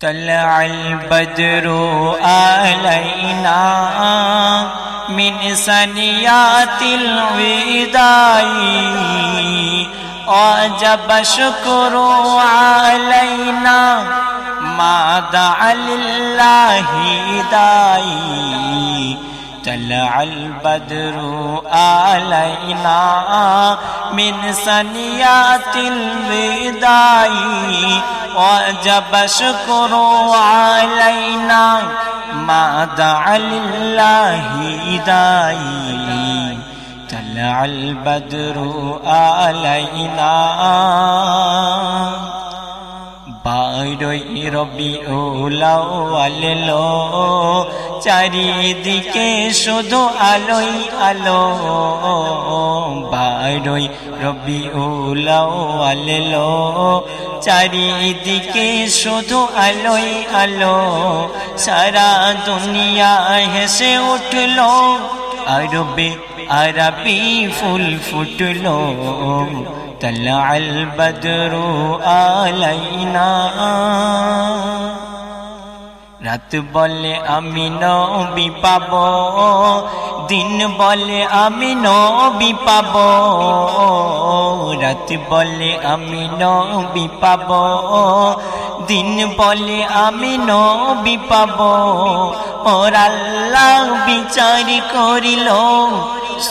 طلع البدر علينا من سنيات الوداع. وجب شكر علينا ما دعا لله داعي طلع البدر علينا من سنيات الوداع وجب شكر علينا ما دعا لله داعي طلع البدر علينا রবি ওলাওয়ালেলো চারিদিকে শুধু আলোই আলো। বারোই রবি ওলাওয়ালেলো চারিদিকে শুধু আলোই আলো। সারা দুনিয়া হেসে উঠল। আরবে আরবি ফুল ফুটলো। طلع البدر علينا রাত বলে আমি নবি পাব দিন বলে আমি নবি পাব রাত বলে আমি নবি পাব দিন বলে আমি নবি পাব ওর আল্লাহ বিচার করিল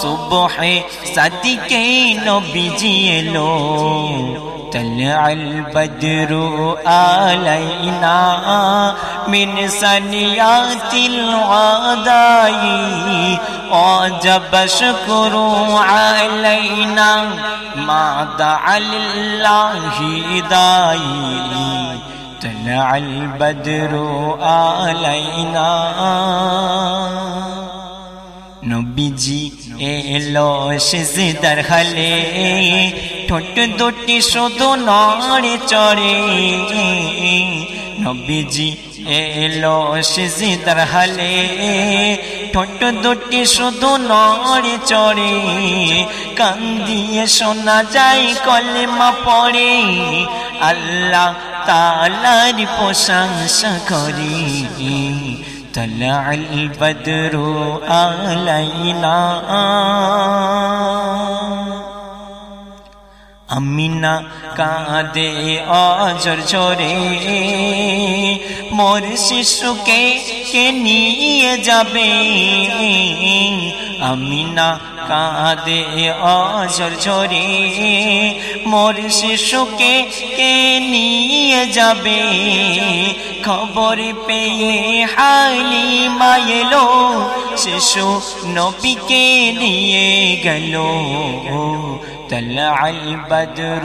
সুবহে সাদিকে নবীজি এলো طلع البدر علينا من سنيات الغداء وجب شكر علينا ما دعا لله داعي طلع البدر علينا নবীজি এলো সিজদার হালে ঠোঁট দুটি শুধু নড়ে চড়ে। নবীজি এলো সিজদার হালে ঠোঁট দুটি শুধু নড়ে চড়ে। কান্দিয়ে শোনা যায় কলেমা পড়ে। আল্লাহ তালার প্রশংসা করি। طلع البدر علينا আমিনা কাঁদে অজর ঝরে মোর শিশুকে কে নিয়ে যাবে আমিনা কাঁদে অজর ঝরে মোর শিশুকে কে নিয়ে যাবে খবর পেয়ে হালি মায়েলো শিশু নবীকে নিয়ে গেল طلع البدر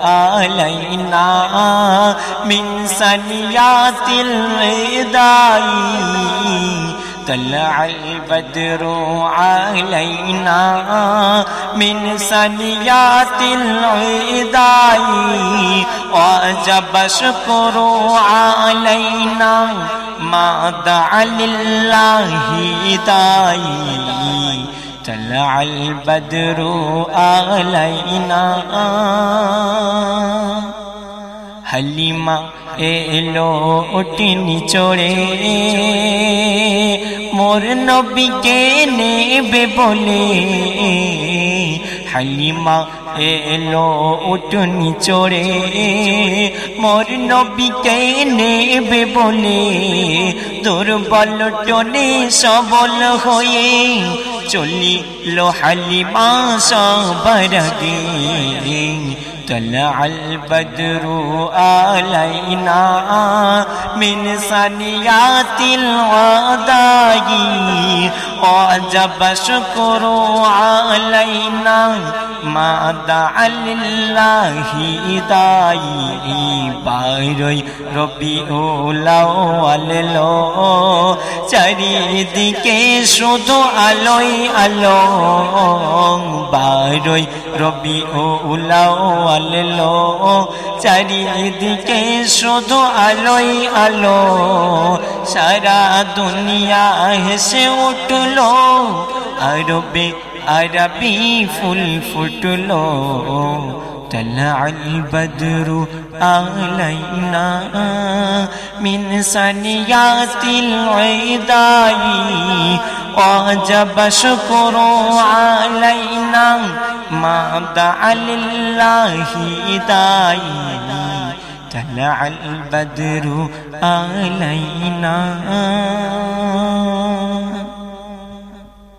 علينا من سنيات الوداع طلع البدر علينا من سنيات العداء وجب شكر علينا ما دعا لله داي. طلع البدر علينا حليمه এলো উঠিনি চড়ে মোর নবীকে নেবে বলে। হালিমা এলো উঠনি চড়ে মোর নবীকে নেবে বলে। দুর্বল টনে সবল হয়ে চলিল হালিমা সবার আগে। طلع البدر علينا من سنيات الوداع وجب شكر علينا মাদা আল্লাহি দাই পারই রবি ওলাও আলো চারিদিকে শুধু আলোই আলো বারই রবি ওলাও আলো চারিদিকে শুধু আলোই আলো সারা দুনিয়া হেসে উঠল। أربي أربي فالفتلو طلع البدر علينا من سنيات العداء وجب شكر علينا ما دعا لله داعي طلع البدر علينا